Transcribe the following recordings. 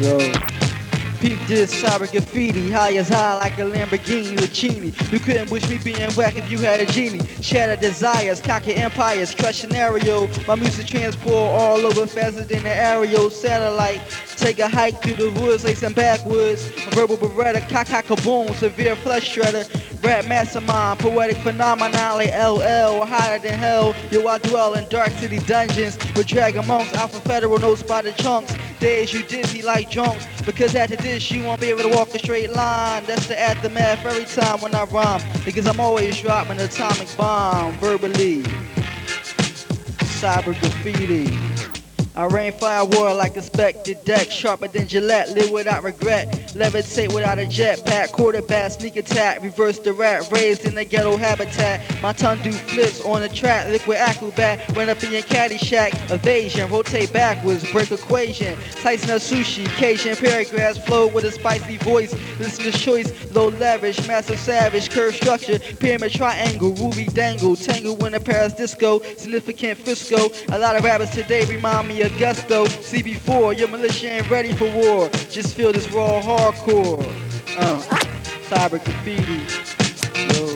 Yo. Peep this cyber graffiti, high as high like a Lamborghini Lucchini. You couldn't wish me being whack if you had a genie. Shatter desires, cocky empires, crush scenario. My music transport all over faster than the aerial satellite. Take a hike through the woods, lay some backwoods. A Verbal beretta, caca kaboom, severe flesh shredder. Rap mastermind, poetic phenomenon like LL, higher than hell. Yo, I dwell in dark city dungeons with dragon monks, alpha federal, no spotted chunks. Days you dizzy like drunks, because after this you won't be able to walk a straight line. That's the aftermath every time when I rhyme, because I'm always dropping atomic bomb verbally. Cyber graffiti. I rain fire war like a spected deck, sharper than Gillette, live without regret, levitate without a jetpack, quarterback, sneak attack, reverse the rat, raised in the ghetto habitat. My tongue do flips on the track, liquid acrobat, run up in your caddy shack, evasion, rotate backwards, break equation, Tyson of sushi, Cajun paragraphs, flow with a spicy voice, listener's choice, low leverage, massive savage, curve structure, pyramid triangle, ruby dangle, tangle in a Paris disco, significant fisco. A lot of rappers today remind me of gusto. CB4, your militia ain't ready for war. Just feel this raw hardcore. Uh, cyber graffiti. Yo.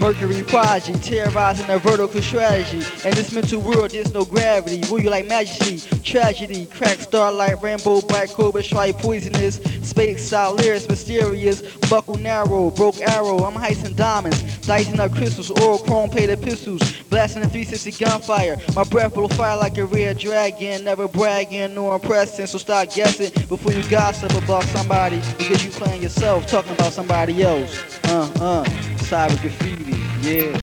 Mercury prodigy, terrorizing a vertical strategy. In this mental world, there's no gravity. Rule you like majesty, tragedy. Crack starlight, rainbow, black cobra, stripe poisonous. Space style lyrics, mysterious. Buckle narrow, broke arrow. I'm heisting diamonds, dicing up crystals, oral chrome plated pistols. Blasting a 360 gunfire. My breath will fire like a red dragon. Never bragging nor impressing, so stop guessing before you gossip about somebody. Because you playing yourself, talking about somebody else. Uh, uh, cyber graffiti, yeah.